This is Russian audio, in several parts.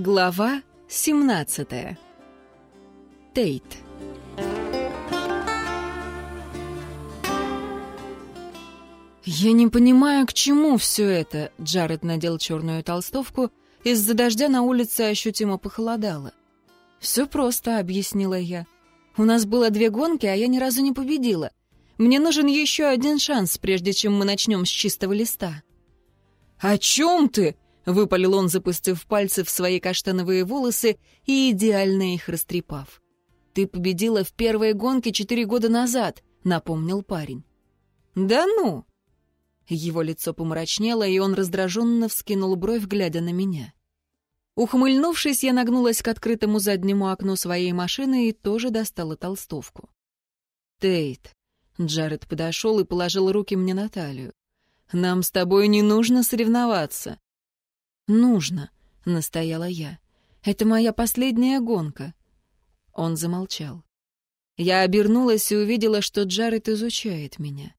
Глава 17. Тейт. «Я не понимаю, к чему все это», — Джаред надел черную толстовку. Из-за дождя на улице ощутимо похолодало. «Все просто», — объяснила я. «У нас было две гонки, а я ни разу не победила. Мне нужен еще один шанс, прежде чем мы начнем с чистого листа». «О чем ты?» Выпалил он, запустив пальцы в свои каштановые волосы и идеально их растрепав. «Ты победила в первой гонке четыре года назад», — напомнил парень. «Да ну!» Его лицо помрачнело, и он раздраженно вскинул бровь, глядя на меня. Ухмыльнувшись, я нагнулась к открытому заднему окну своей машины и тоже достала толстовку. «Тейт», — Джаред подошел и положил руки мне на талию, — «нам с тобой не нужно соревноваться. «Нужно», — настояла я. «Это моя последняя гонка». Он замолчал. Я обернулась и увидела, что Джаред изучает меня.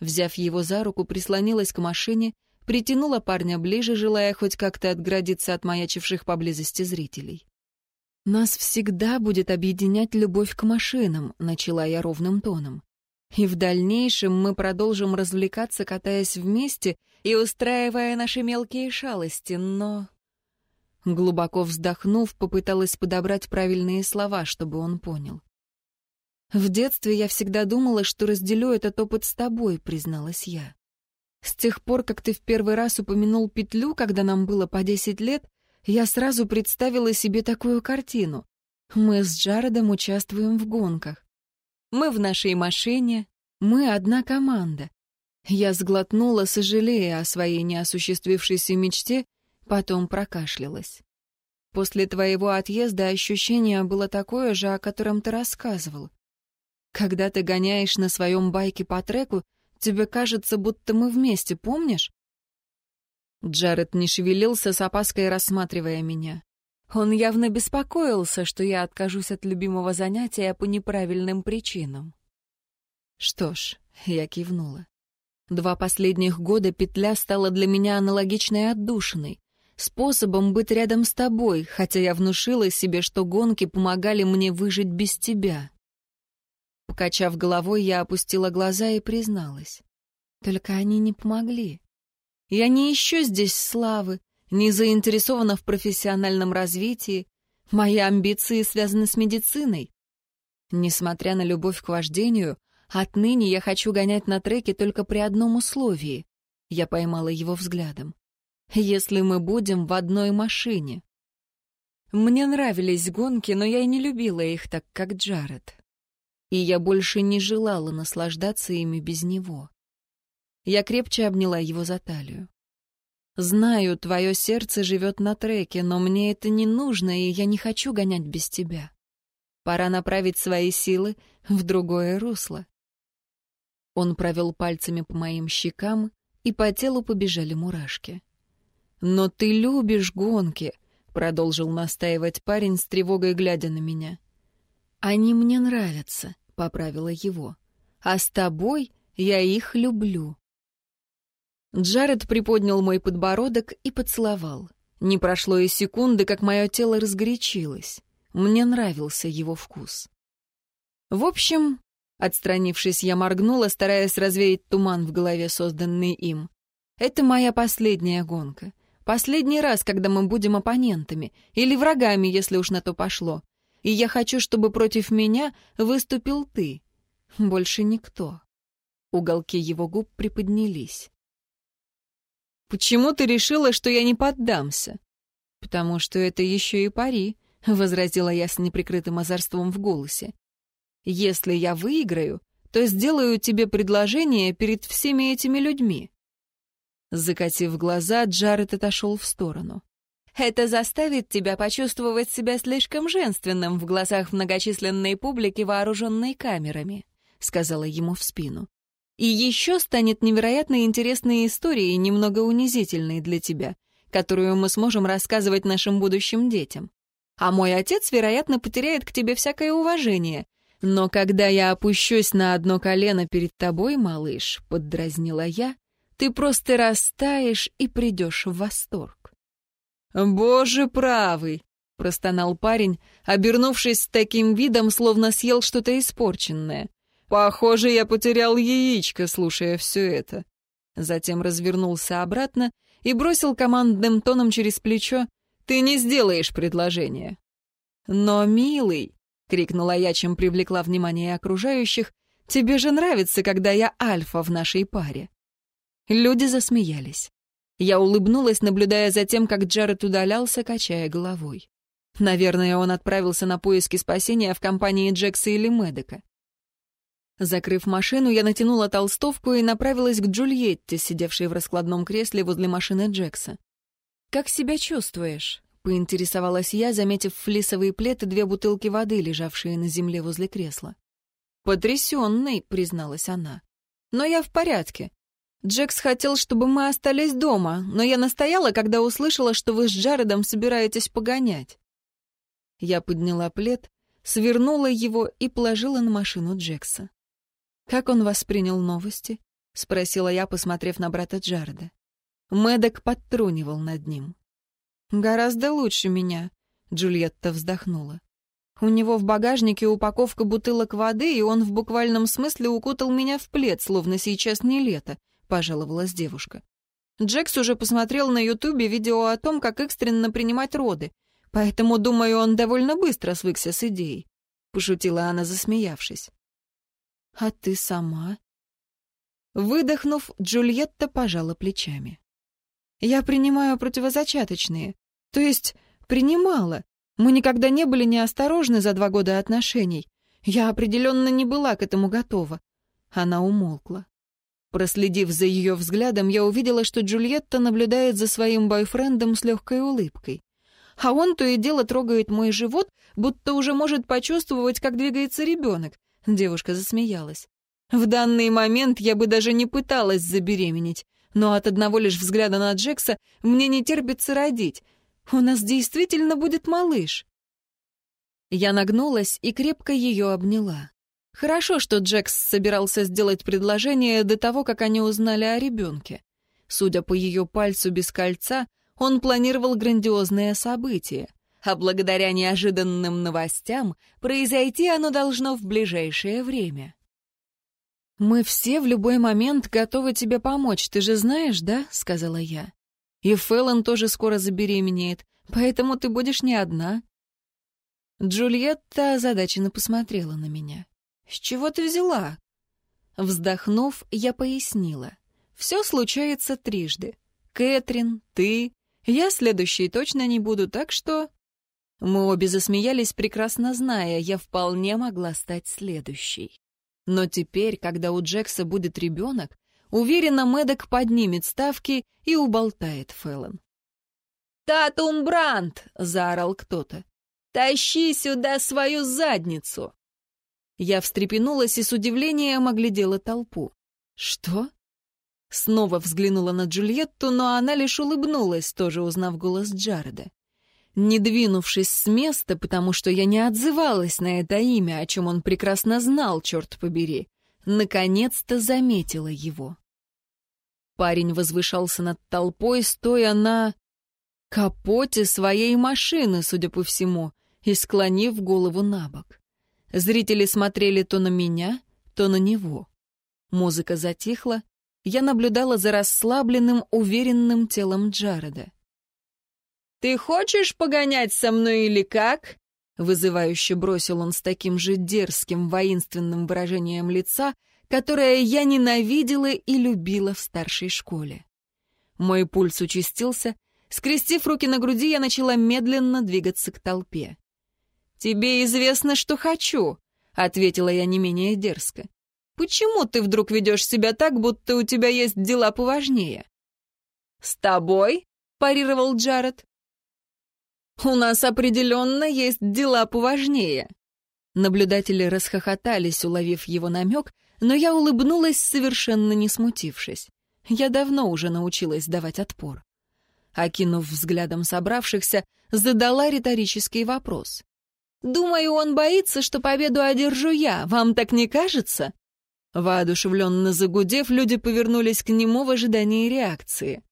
Взяв его за руку, прислонилась к машине, притянула парня ближе, желая хоть как-то отградиться от маячивших поблизости зрителей. «Нас всегда будет объединять любовь к машинам», — начала я ровным тоном. «И в дальнейшем мы продолжим развлекаться, катаясь вместе и устраивая наши мелкие шалости, но...» Глубоко вздохнув, попыталась подобрать правильные слова, чтобы он понял. «В детстве я всегда думала, что разделю этот опыт с тобой», — призналась я. «С тех пор, как ты в первый раз упомянул петлю, когда нам было по десять лет, я сразу представила себе такую картину. Мы с Джаредом участвуем в гонках. Мы в нашей машине, мы одна команда. Я сглотнула, сожалея о своей неосуществившейся мечте, потом прокашлялась. После твоего отъезда ощущение было такое же, о котором ты рассказывал. Когда ты гоняешь на своем байке по треку, тебе кажется, будто мы вместе, помнишь? Джаред не шевелился, с опаской рассматривая меня. Он явно беспокоился, что я откажусь от любимого занятия по неправильным причинам. Что ж, я кивнула. Два последних года петля стала для меня аналогичной отдушиной, способом быть рядом с тобой, хотя я внушила себе, что гонки помогали мне выжить без тебя. Покачав головой, я опустила глаза и призналась. Только они не помогли. Я не ищу здесь славы, не заинтересована в профессиональном развитии. Мои амбиции связаны с медициной. Несмотря на любовь к вождению, Отныне я хочу гонять на треке только при одном условии. Я поймала его взглядом. Если мы будем в одной машине. Мне нравились гонки, но я и не любила их так, как Джаред. И я больше не желала наслаждаться ими без него. Я крепче обняла его за талию. «Знаю, твое сердце живет на треке, но мне это не нужно, и я не хочу гонять без тебя. Пора направить свои силы в другое русло. Он провел пальцами по моим щекам, и по телу побежали мурашки. «Но ты любишь гонки», — продолжил настаивать парень с тревогой, глядя на меня. «Они мне нравятся», — поправила его. «А с тобой я их люблю». Джаред приподнял мой подбородок и поцеловал. Не прошло и секунды, как мое тело разгорячилось. Мне нравился его вкус. В общем, Отстранившись, я моргнула, стараясь развеять туман в голове, созданный им. «Это моя последняя гонка. Последний раз, когда мы будем оппонентами, или врагами, если уж на то пошло. И я хочу, чтобы против меня выступил ты. Больше никто». Уголки его губ приподнялись. «Почему ты решила, что я не поддамся?» «Потому что это еще и пари», — возразила я с неприкрытым озорством в голосе. Если я выиграю, то сделаю тебе предложение перед всеми этими людьми». Закатив глаза, Джаред отошел в сторону. «Это заставит тебя почувствовать себя слишком женственным в глазах многочисленной публики, вооруженной камерами», — сказала ему в спину. «И еще станет невероятно интересной историей, немного унизительной для тебя, которую мы сможем рассказывать нашим будущим детям. А мой отец, вероятно, потеряет к тебе всякое уважение, «Но когда я опущусь на одно колено перед тобой, малыш», — поддразнила я, «ты просто растаешь и придешь в восторг». «Боже правый!» — простонал парень, обернувшись с таким видом, словно съел что-то испорченное. «Похоже, я потерял яичко, слушая все это». Затем развернулся обратно и бросил командным тоном через плечо «Ты не сделаешь предложение». «Но, милый», — крикнула я, чем привлекла внимание окружающих, «тебе же нравится, когда я альфа в нашей паре». Люди засмеялись. Я улыбнулась, наблюдая за тем, как Джаред удалялся, качая головой. Наверное, он отправился на поиски спасения в компании Джекса или Медека. Закрыв машину, я натянула толстовку и направилась к Джульетте, сидевшей в раскладном кресле возле машины Джекса. «Как себя чувствуешь?» — поинтересовалась я, заметив флисовый плед и две бутылки воды, лежавшие на земле возле кресла. «Потрясенный», — призналась она. «Но я в порядке. Джекс хотел, чтобы мы остались дома, но я настояла, когда услышала, что вы с Джаредом собираетесь погонять». Я подняла плед, свернула его и положила на машину Джекса. «Как он воспринял новости?» — спросила я, посмотрев на брата Джареда. Мэддок подтрунивал над ним. «Гораздо лучше меня», — Джульетта вздохнула. «У него в багажнике упаковка бутылок воды, и он в буквальном смысле укутал меня в плед, словно сейчас не лето, — пожаловалась девушка. Джекс уже посмотрел на Ютубе видео о том, как экстренно принимать роды, поэтому, думаю, он довольно быстро свыкся с идеей. Пошутила она, засмеявшись. «А ты сама?» Выдохнув, Джульетта пожала плечами. «Я принимаю противозачаточные. То есть, принимала. Мы никогда не были неосторожны за два года отношений. Я определенно не была к этому готова». Она умолкла. Проследив за ее взглядом, я увидела, что Джульетта наблюдает за своим бойфрендом с легкой улыбкой. А он то и дело трогает мой живот, будто уже может почувствовать, как двигается ребенок. Девушка засмеялась. В данный момент я бы даже не пыталась забеременеть, но от одного лишь взгляда на Джекса мне не терпится родить. У нас действительно будет малыш. Я нагнулась и крепко ее обняла. Хорошо, что Джекс собирался сделать предложение до того, как они узнали о ребенке. Судя по ее пальцу без кольца, он планировал грандиозное событие, а благодаря неожиданным новостям произойти оно должно в ближайшее время. «Мы все в любой момент готовы тебе помочь, ты же знаешь, да?» — сказала я. «И Фэллон тоже скоро забеременеет, поэтому ты будешь не одна». Джульетта озадаченно посмотрела на меня. «С чего ты взяла?» Вздохнув, я пояснила. «Все случается трижды. Кэтрин, ты. Я следующей точно не буду, так что...» Мы обе засмеялись, прекрасно зная, я вполне могла стать следующей. Но теперь, когда у Джекса будет ребенок, уверенно Мэддок поднимет ставки и уболтает Фэллон. «Татум Брандт!» — заорал кто-то. «Тащи сюда свою задницу!» Я встрепенулась и с удивлением оглядела толпу. «Что?» Снова взглянула на Джульетту, но она лишь улыбнулась, тоже узнав голос Джареда. Не двинувшись с места, потому что я не отзывалась на это имя, о чем он прекрасно знал, черт побери, наконец-то заметила его. Парень возвышался над толпой, стоя на капоте своей машины, судя по всему, и склонив голову на бок. Зрители смотрели то на меня, то на него. Музыка затихла, я наблюдала за расслабленным, уверенным телом Джареда. «Ты хочешь погонять со мной или как?» Вызывающе бросил он с таким же дерзким, воинственным выражением лица, которое я ненавидела и любила в старшей школе. Мой пульс участился, скрестив руки на груди, я начала медленно двигаться к толпе. «Тебе известно, что хочу», — ответила я не менее дерзко. «Почему ты вдруг ведешь себя так, будто у тебя есть дела поважнее?» «С тобой?» — парировал Джаред. «У нас определенно есть дела поважнее». Наблюдатели расхохотались, уловив его намек, но я улыбнулась, совершенно не смутившись. Я давно уже научилась давать отпор. Окинув взглядом собравшихся, задала риторический вопрос. Думаю, он боится, что победу одержу я. Вам так не кажется?» Воодушевленно загудев, люди повернулись к нему в ожидании реакции.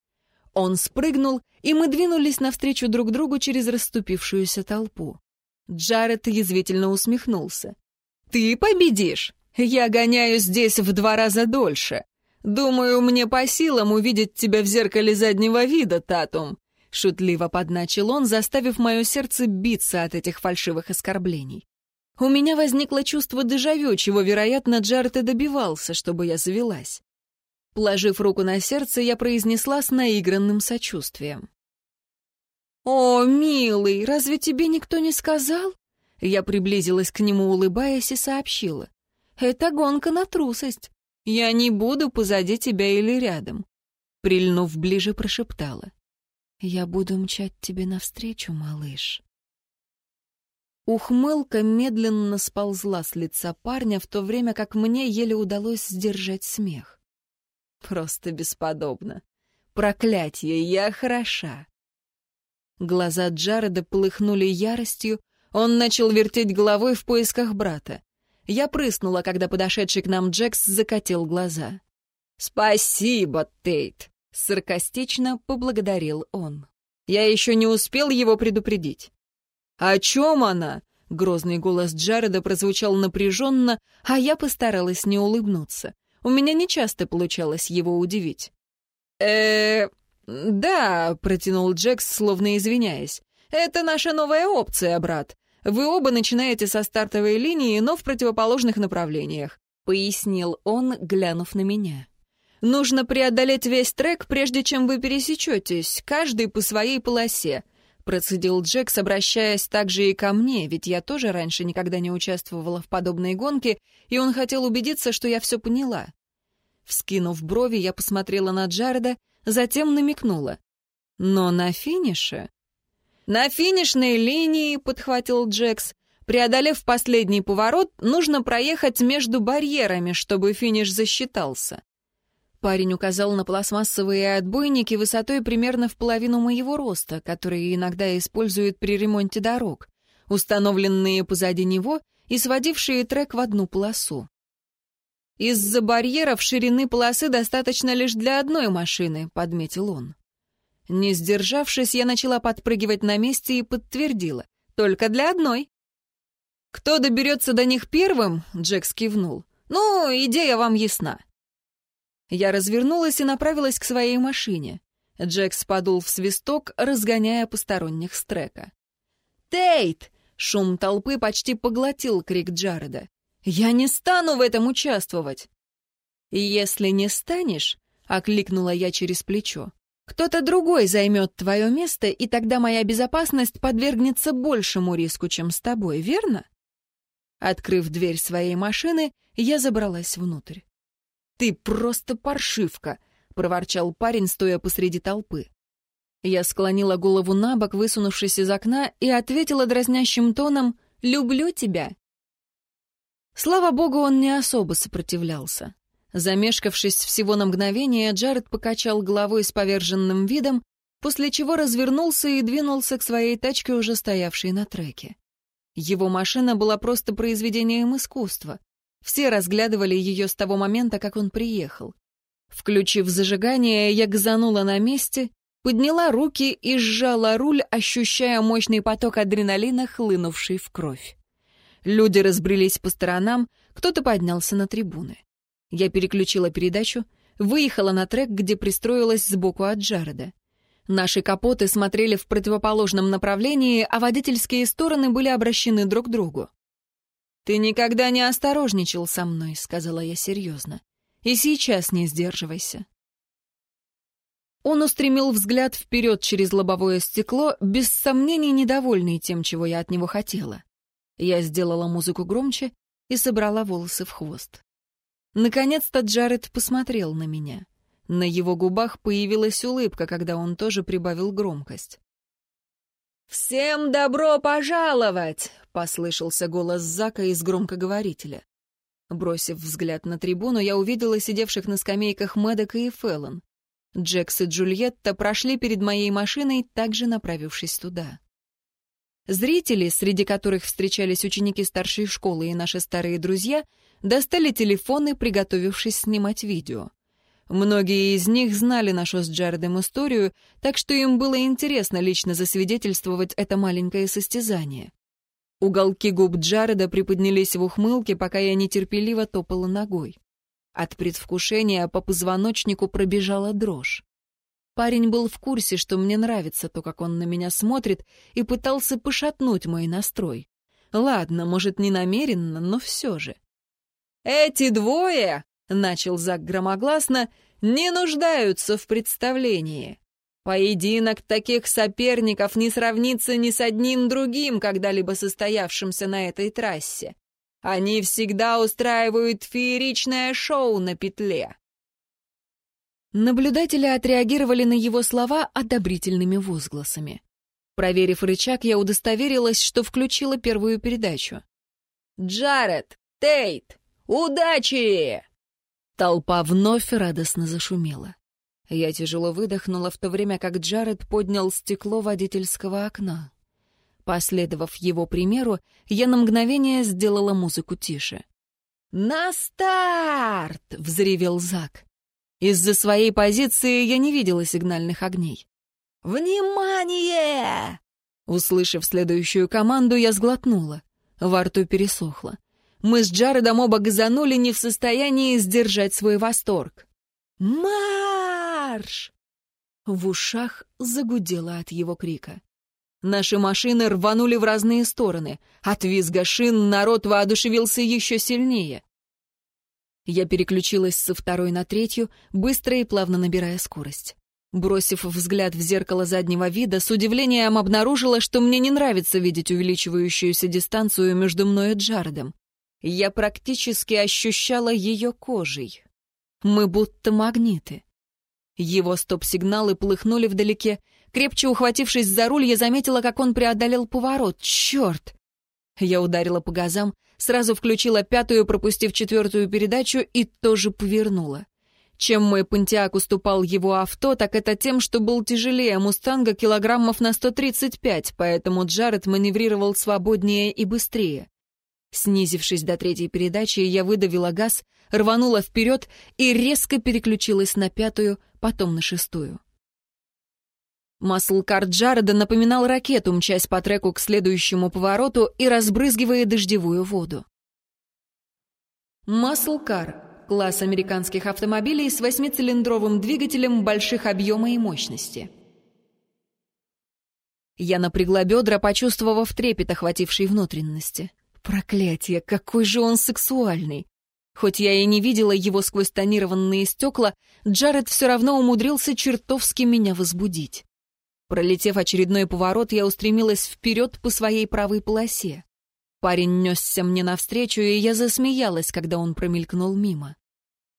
Он спрыгнул, и мы двинулись навстречу друг другу через расступившуюся толпу. Джаред язвительно усмехнулся. «Ты победишь? Я гоняюсь здесь в два раза дольше. Думаю, мне по силам увидеть тебя в зеркале заднего вида, Татум». Шутливо подначил он, заставив мое сердце биться от этих фальшивых оскорблений. У меня возникло чувство дежавю, чего, вероятно, Джаред и добивался, чтобы я завелась. Положив руку на сердце, я произнесла с наигранным сочувствием. «О, милый, разве тебе никто не сказал?» Я приблизилась к нему, улыбаясь, и сообщила. «Это гонка на трусость. Я не буду позади тебя или рядом». Прильнув ближе, прошептала. «Я буду мчать тебе навстречу, малыш». Ухмылка медленно сползла с лица парня, в то время как мне еле удалось сдержать смех. Просто бесподобно. Проклятье, я хороша. Глаза Джареда полыхнули яростью, он начал вертеть головой в поисках брата. Я прыснула, когда подошедший к нам Джекс закатил глаза. «Спасибо, Тейт!» — саркастично поблагодарил он. «Я еще не успел его предупредить». «О чем она?» — грозный голос Джареда прозвучал напряженно, а я постаралась не улыбнуться. У меня нечасто получалось его удивить. э да», — протянул Джекс, словно извиняясь. «Это наша новая опция, брат. Вы оба начинаете со стартовой линии, но в противоположных направлениях», — пояснил он, глянув на меня. «Нужно преодолеть весь трек, прежде чем вы пересечетесь, каждый по своей полосе», — процедил Джекс, обращаясь также и ко мне, ведь я тоже раньше никогда не участвовала в подобной гонке, и он хотел убедиться, что я все поняла. Вскинув брови, я посмотрела на Джареда, затем намекнула. «Но на финише?» «На финишной линии», — подхватил Джекс, «преодолев последний поворот, нужно проехать между барьерами, чтобы финиш засчитался». Парень указал на пластмассовые отбойники высотой примерно в половину моего роста, которые иногда используют при ремонте дорог, установленные позади него и сводившие трек в одну полосу. «Из-за барьеров ширины полосы достаточно лишь для одной машины», — подметил он. Не сдержавшись, я начала подпрыгивать на месте и подтвердила. «Только для одной». «Кто доберется до них первым?» — Джек скивнул. «Ну, идея вам ясна». Я развернулась и направилась к своей машине. Джекс подул в свисток, разгоняя посторонних с трека. «Тейт!» — шум толпы почти поглотил крик Джареда. «Я не стану в этом участвовать!» «Если не станешь», — окликнула я через плечо, «кто-то другой займет твое место, и тогда моя безопасность подвергнется большему риску, чем с тобой, верно?» Открыв дверь своей машины, я забралась внутрь. «Ты просто паршивка!» — проворчал парень, стоя посреди толпы. Я склонила голову на бок, высунувшись из окна, и ответила дразнящим тоном «Люблю тебя». Слава богу, он не особо сопротивлялся. Замешкавшись всего на мгновение, Джаред покачал головой с поверженным видом, после чего развернулся и двинулся к своей тачке, уже стоявшей на треке. Его машина была просто произведением искусства. Все разглядывали ее с того момента, как он приехал. Включив зажигание, я газанула на месте, подняла руки и сжала руль, ощущая мощный поток адреналина, хлынувший в кровь. Люди разбрелись по сторонам, кто-то поднялся на трибуны. Я переключила передачу, выехала на трек, где пристроилась сбоку от Джареда. Наши капоты смотрели в противоположном направлении, а водительские стороны были обращены друг к другу. «Ты никогда не осторожничал со мной», — сказала я серьезно. «И сейчас не сдерживайся». Он устремил взгляд вперед через лобовое стекло, без сомнений недовольный тем, чего я от него хотела. Я сделала музыку громче и собрала волосы в хвост. Наконец-то Джаред посмотрел на меня. На его губах появилась улыбка, когда он тоже прибавил громкость. «Всем добро пожаловать!» — послышался голос Зака из громкоговорителя. Бросив взгляд на трибуну, я увидела сидевших на скамейках Мэддока и Феллон. Джекс и Джульетта прошли перед моей машиной, также направившись туда. Зрители, среди которых встречались ученики старшей школы и наши старые друзья, достали телефоны, приготовившись снимать видео. Многие из них знали нашу с Джаредом историю, так что им было интересно лично засвидетельствовать это маленькое состязание. Уголки губ Джареда приподнялись в ухмылке, пока я нетерпеливо топала ногой. От предвкушения по позвоночнику пробежала дрожь. Парень был в курсе, что мне нравится то, как он на меня смотрит, и пытался пошатнуть мой настрой. Ладно, может, не намеренно, но все же. «Эти двое», — начал Зак громогласно, — «не нуждаются в представлении. Поединок таких соперников не сравнится ни с одним другим, когда-либо состоявшимся на этой трассе. Они всегда устраивают фееричное шоу на петле. Наблюдатели отреагировали на его слова одобрительными возгласами. Проверив рычаг, я удостоверилась, что включила первую передачу. «Джаред! Тейт! Удачи!» Толпа вновь радостно зашумела. Я тяжело выдохнула, в то время как Джаред поднял стекло водительского окна. Последовав его примеру, я на мгновение сделала музыку тише. «На старт!» — взревел Зак. Из-за своей позиции я не видела сигнальных огней. «Внимание!» Услышав следующую команду, я сглотнула. Во рту пересохло. Мы с Джаредом оба газанули не в состоянии сдержать свой восторг. «Марш!» В ушах загудело от его крика. Наши машины рванули в разные стороны. От визга шин народ воодушевился еще сильнее. Я переключилась со второй на третью, быстро и плавно набирая скорость. Бросив взгляд в зеркало заднего вида, с удивлением обнаружила, что мне не нравится видеть увеличивающуюся дистанцию между мной и Джаредом. Я практически ощущала ее кожей. Мы будто магниты. Его стоп-сигналы плыхнули вдалеке, Крепче ухватившись за руль, я заметила, как он преодолел поворот. Черт! Я ударила по газам, сразу включила пятую, пропустив четвертую передачу, и тоже повернула. Чем мой Пантиак уступал его авто, так это тем, что был тяжелее «Мустанга» килограммов на 135, поэтому Джаред маневрировал свободнее и быстрее. Снизившись до третьей передачи, я выдавила газ, рванула вперед и резко переключилась на пятую, потом на шестую. Маслкар Джареда напоминал ракету, мчась по треку к следующему повороту и разбрызгивая дождевую воду. Маслкар — класс американских автомобилей с восьмицилиндровым двигателем больших объема и мощности. Я напрягла бедра, почувствовав трепет, охвативший внутренности. Проклятие, какой же он сексуальный! Хоть я и не видела его сквозь тонированные стекла, Джаред все равно умудрился чертовски меня возбудить. Пролетев очередной поворот, я устремилась вперед по своей правой полосе. Парень несся мне навстречу, и я засмеялась, когда он промелькнул мимо.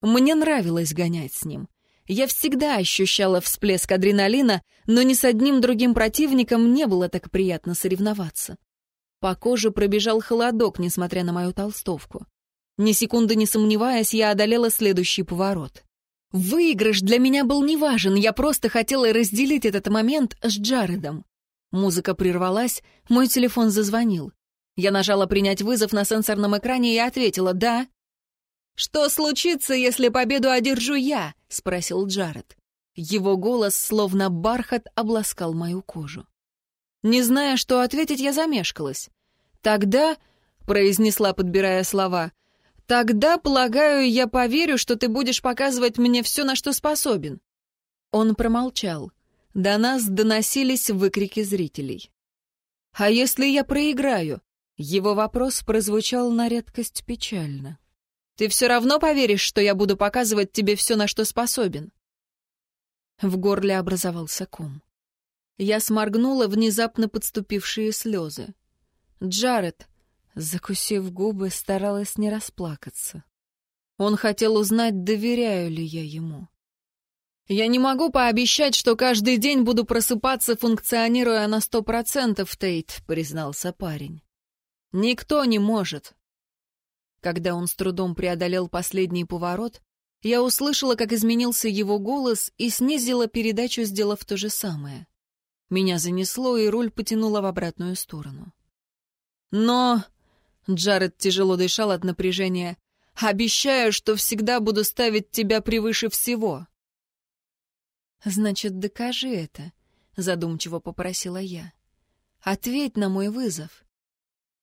Мне нравилось гонять с ним. Я всегда ощущала всплеск адреналина, но ни с одним другим противником не было так приятно соревноваться. По коже пробежал холодок, несмотря на мою толстовку. Ни секунды не сомневаясь, я одолела следующий поворот. Выигрыш для меня был неважен, я просто хотела разделить этот момент с Джаредом. Музыка прервалась, мой телефон зазвонил. Я нажала принять вызов на сенсорном экране и ответила «да». «Что случится, если победу одержу я?» — спросил Джаред. Его голос, словно бархат, обласкал мою кожу. Не зная, что ответить, я замешкалась. «Тогда», — произнесла, подбирая слова, Тогда, полагаю, я поверю, что ты будешь показывать мне все, на что способен». Он промолчал. До нас доносились выкрики зрителей. «А если я проиграю?» Его вопрос прозвучал на редкость печально. «Ты все равно поверишь, что я буду показывать тебе все, на что способен?» В горле образовался ком. Я сморгнула внезапно подступившие слезы. «Джаред, Закусив губы, старалась не расплакаться. Он хотел узнать, доверяю ли я ему. «Я не могу пообещать, что каждый день буду просыпаться, функционируя на сто процентов, Тейт», — признался парень. «Никто не может». Когда он с трудом преодолел последний поворот, я услышала, как изменился его голос и снизила передачу, сделав то же самое. Меня занесло, и руль потянула в обратную сторону. «Но...» Джаред тяжело дышал от напряжения. Обещаю, что всегда буду ставить тебя превыше всего». «Значит, докажи это», — задумчиво попросила я. «Ответь на мой вызов».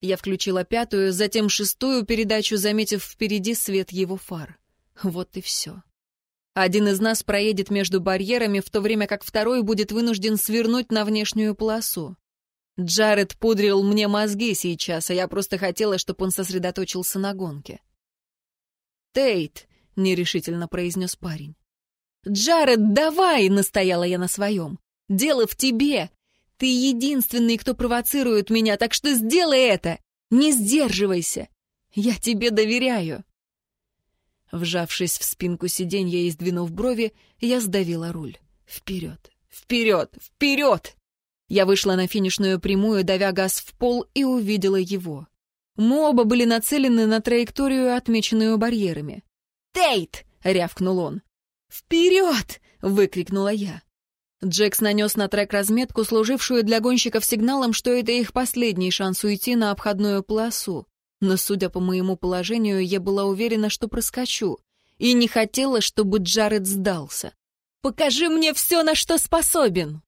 Я включила пятую, затем шестую передачу, заметив впереди свет его фар. Вот и все. Один из нас проедет между барьерами, в то время как второй будет вынужден свернуть на внешнюю полосу. Джаред пудрил мне мозги сейчас, а я просто хотела, чтобы он сосредоточился на гонке. «Тейт», — нерешительно произнес парень. «Джаред, давай!» — настояла я на своем. «Дело в тебе! Ты единственный, кто провоцирует меня, так что сделай это! Не сдерживайся! Я тебе доверяю!» Вжавшись в спинку сиденья и сдвинув брови, я сдавила руль. «Вперед! Вперед! Вперед!» Я вышла на финишную прямую, давя газ в пол, и увидела его. Мы оба были нацелены на траекторию, отмеченную барьерами. «Тейт!» — рявкнул он. «Вперед!» — выкрикнула я. Джекс нанес на трек разметку, служившую для гонщиков сигналом, что это их последний шанс уйти на обходную полосу. Но, судя по моему положению, я была уверена, что проскочу. И не хотела, чтобы Джаред сдался. «Покажи мне все, на что способен!»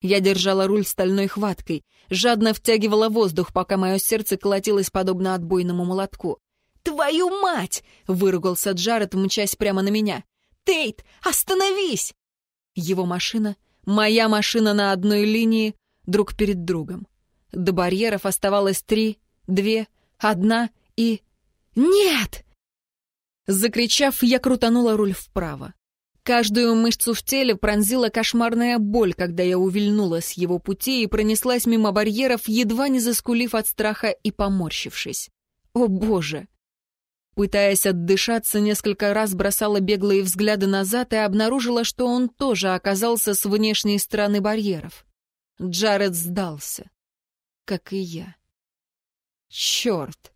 Я держала руль стальной хваткой, жадно втягивала воздух, пока мое сердце колотилось подобно отбойному молотку. «Твою мать!» — выругался Джаред, мчась прямо на меня. «Тейт, остановись!» Его машина, моя машина на одной линии, друг перед другом. До барьеров оставалось три, две, одна и... «Нет!» Закричав, я крутанула руль вправо. Каждую мышцу в теле пронзила кошмарная боль, когда я увильнула с его пути и пронеслась мимо барьеров, едва не заскулив от страха и поморщившись. «О, Боже!» Пытаясь отдышаться, несколько раз бросала беглые взгляды назад и обнаружила, что он тоже оказался с внешней стороны барьеров. Джаред сдался. Как и я. Черт!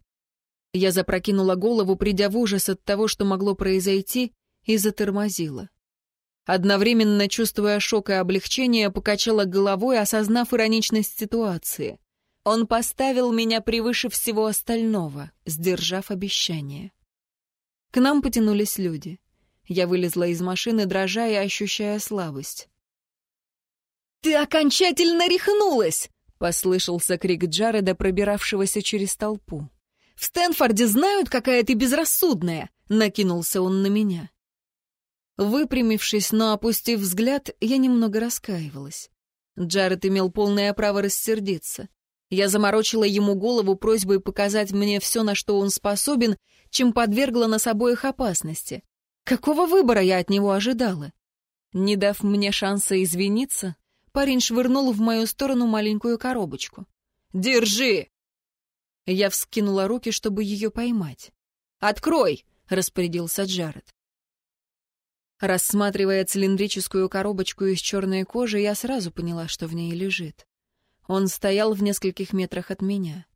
Я запрокинула голову, придя в ужас от того, что могло произойти, и затормозила. Одновременно, чувствуя шок и облегчение, покачала головой, осознав ироничность ситуации. Он поставил меня превыше всего остального, сдержав обещание. К нам потянулись люди. Я вылезла из машины, дрожа и ощущая слабость. «Ты окончательно рехнулась!» — послышался крик Джареда, пробиравшегося через толпу. «В Стэнфорде знают, какая ты безрассудная!» — накинулся он на меня. Выпрямившись, но опустив взгляд, я немного раскаивалась. Джаред имел полное право рассердиться. Я заморочила ему голову просьбой показать мне все, на что он способен, чем подвергла нас обоих опасности. Какого выбора я от него ожидала? Не дав мне шанса извиниться, парень швырнул в мою сторону маленькую коробочку. «Держи!» Я вскинула руки, чтобы ее поймать. «Открой!» — распорядился Джаред. Рассматривая цилиндрическую коробочку из черной кожи, я сразу поняла, что в ней лежит. Он стоял в нескольких метрах от меня.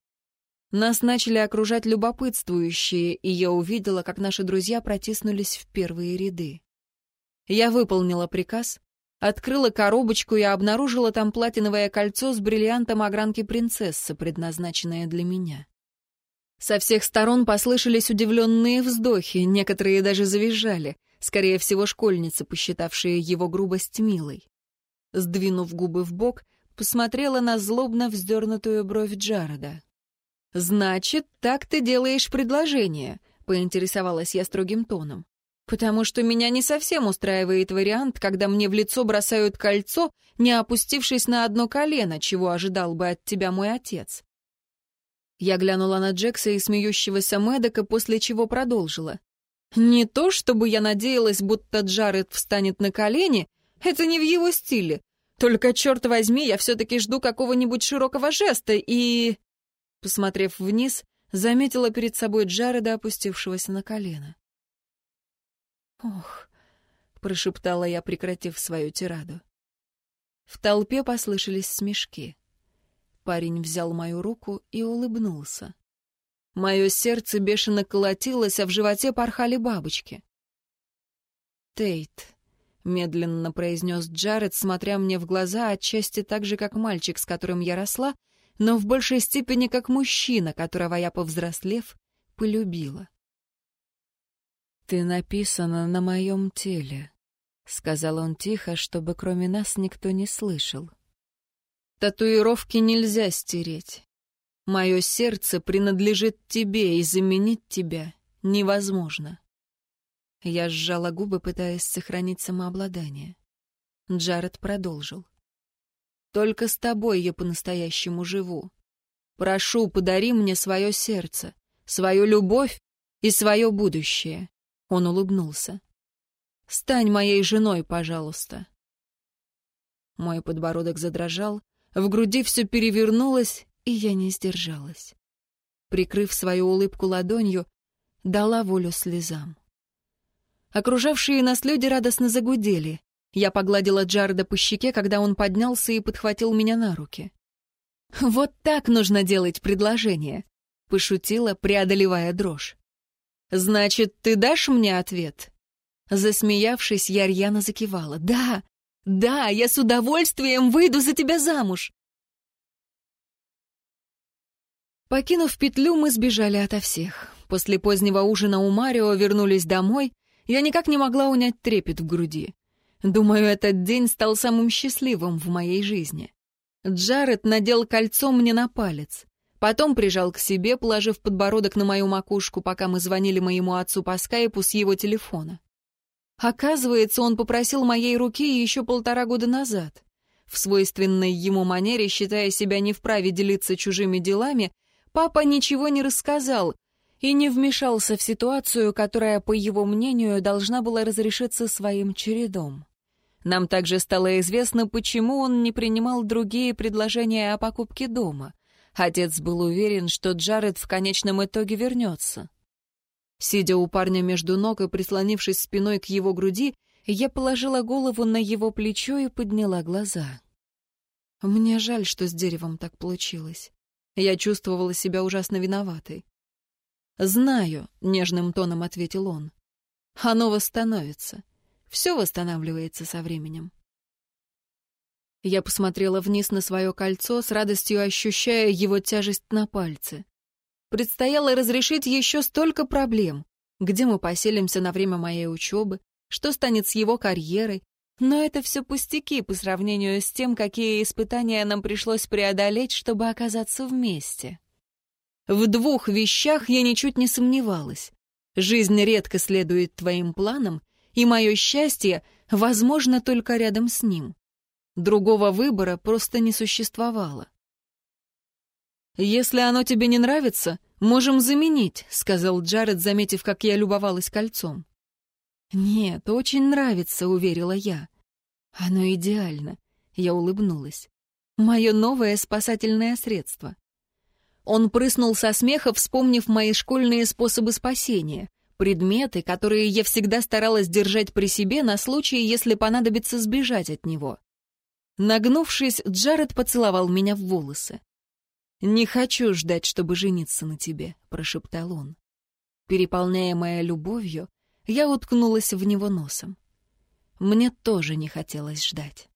Нас начали окружать любопытствующие, и я увидела, как наши друзья протиснулись в первые ряды. Я выполнила приказ, открыла коробочку и обнаружила там платиновое кольцо с бриллиантом огранки принцессы, предназначенное для меня. Со всех сторон послышались удивленные вздохи, некоторые даже завизжали, скорее всего, школьницы, посчитавшие его грубость милой. Сдвинув губы в бок, посмотрела на злобно вздернутую бровь Джареда. «Значит, так ты делаешь предложение», — поинтересовалась я строгим тоном. «Потому что меня не совсем устраивает вариант, когда мне в лицо бросают кольцо, не опустившись на одно колено, чего ожидал бы от тебя мой отец». Я глянула на Джекса и смеющегося Мэддока, после чего продолжила. «Не то, чтобы я надеялась, будто Джаред встанет на колени, это не в его стиле, только, черт возьми, я все-таки жду какого-нибудь широкого жеста и...» Посмотрев вниз, заметила перед собой Джареда, опустившегося на колено. «Ох», — прошептала я, прекратив свою тираду. В толпе послышались смешки. Парень взял мою руку и улыбнулся. Мое сердце бешено колотилось, а в животе порхали бабочки. «Тейт», медленно произнес Джаред, смотря мне в глаза отчасти так же, как мальчик, с которым я росла, но в большей степени как мужчина, которого я, повзрослев, полюбила. «Ты написана на моем теле», — сказал он тихо, чтобы кроме нас никто не слышал. «Татуировки нельзя стереть. Мое сердце принадлежит тебе, и заменить тебя невозможно». Я сжала губы, пытаясь сохранить самообладание. Джаред продолжил. «Только с тобой я по-настоящему живу. Прошу, подари мне свое сердце, свою любовь и свое будущее». Он улыбнулся. «Стань моей женой, пожалуйста». Мой подбородок задрожал, в груди все перевернулось, и я не сдержалась. Прикрыв свою улыбку ладонью, дала волю слезам. Окружавшие нас люди радостно загудели. Я погладила Джареда по щеке, когда он поднялся и подхватил меня на руки. «Вот так нужно делать предложение», — пошутила, преодолевая дрожь. «Значит, ты дашь мне ответ?» Засмеявшись, я рьяно закивала. «Да, да, я с удовольствием выйду за тебя замуж!» Покинув петлю, мы сбежали ото всех. После позднего ужина у Марио вернулись домой. Я никак не могла унять трепет в груди. Думаю, этот день стал самым счастливым в моей жизни. Джаред надел кольцо мне на палец. Потом прижал к себе, положив подбородок на мою макушку, пока мы звонили моему отцу по скайпу с его телефона. Оказывается, он попросил моей руки еще полтора года назад. В свойственной ему манере, считая себя не вправе делиться чужими делами, папа ничего не рассказал и не вмешался в ситуацию, которая, по его мнению, должна была разрешиться своим чередом. Нам также стало известно, почему он не принимал другие предложения о покупке дома — Отец был уверен, что Джаред в конечном итоге вернется. Сидя у парня между ног и прислонившись спиной к его груди, я положила голову на его плечо и подняла глаза. Мне жаль, что с деревом так получилось. Я чувствовала себя ужасно виноватой. «Знаю», — нежным тоном ответил он. «Оно восстановится. Все восстанавливается со временем». Я посмотрела вниз на свое кольцо, с радостью ощущая его тяжесть на пальце. Предстояло разрешить еще столько проблем. Где мы поселимся на время моей учебы, что станет с его карьерой. Но это все пустяки по сравнению с тем, какие испытания нам пришлось преодолеть, чтобы оказаться вместе. В двух вещах я ничуть не сомневалась. Жизнь редко следует твоим планам, и мое счастье возможно только рядом с ним. Другого выбора просто не существовало. «Если оно тебе не нравится, можем заменить», — сказал Джаред, заметив, как я любовалась кольцом. «Нет, очень нравится», — уверила я. «Оно идеально», — я улыбнулась. «Мое новое спасательное средство». Он прыснул со смеха, вспомнив мои школьные способы спасения, предметы, которые я всегда старалась держать при себе на случай, если понадобится сбежать от него. Нагнувшись, Джаред поцеловал меня в волосы. «Не хочу ждать, чтобы жениться на тебе», — прошептал он. Переполняемая любовью, я уткнулась в него носом. Мне тоже не хотелось ждать.